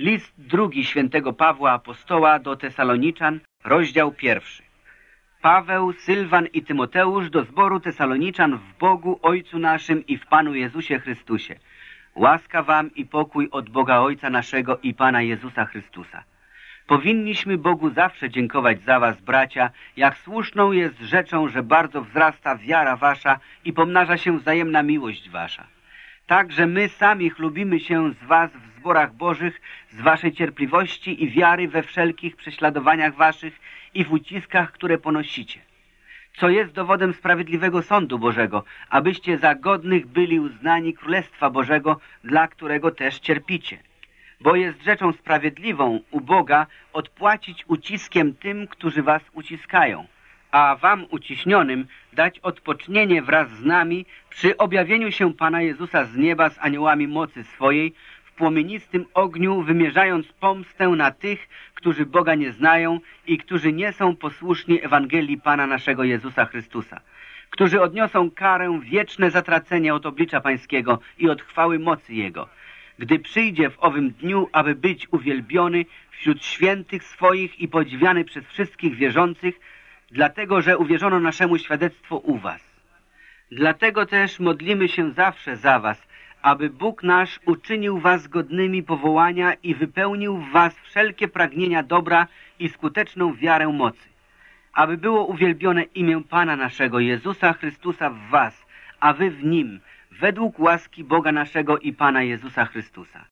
List drugi świętego Pawła Apostoła do Tesaloniczan, rozdział pierwszy. Paweł, Sylwan i Tymoteusz do zboru Tesaloniczan w Bogu Ojcu naszym i w Panu Jezusie Chrystusie. Łaska wam i pokój od Boga Ojca naszego i Pana Jezusa Chrystusa. Powinniśmy Bogu zawsze dziękować za was, bracia, jak słuszną jest rzeczą, że bardzo wzrasta wiara wasza i pomnaża się wzajemna miłość wasza. Tak, że my sami chlubimy się z was w zborach bożych, z waszej cierpliwości i wiary we wszelkich prześladowaniach waszych i w uciskach, które ponosicie. Co jest dowodem sprawiedliwego sądu Bożego, abyście za godnych byli uznani Królestwa Bożego, dla którego też cierpicie. Bo jest rzeczą sprawiedliwą u Boga odpłacić uciskiem tym, którzy was uciskają, a wam uciśnionym dać odpocznienie wraz z nami przy objawieniu się Pana Jezusa z nieba z aniołami mocy swojej, w płomienistym ogniu wymierzając pomstę na tych, którzy Boga nie znają i którzy nie są posłuszni Ewangelii Pana naszego Jezusa Chrystusa, którzy odniosą karę wieczne zatracenie od oblicza Pańskiego i od chwały mocy Jego, gdy przyjdzie w owym dniu, aby być uwielbiony wśród świętych swoich i podziwiany przez wszystkich wierzących, dlatego że uwierzono naszemu świadectwu u was. Dlatego też modlimy się zawsze za was, aby Bóg nasz uczynił was godnymi powołania i wypełnił w was wszelkie pragnienia dobra i skuteczną wiarę mocy, aby było uwielbione imię Pana naszego Jezusa Chrystusa w was, a wy w Nim, według łaski Boga naszego i Pana Jezusa Chrystusa.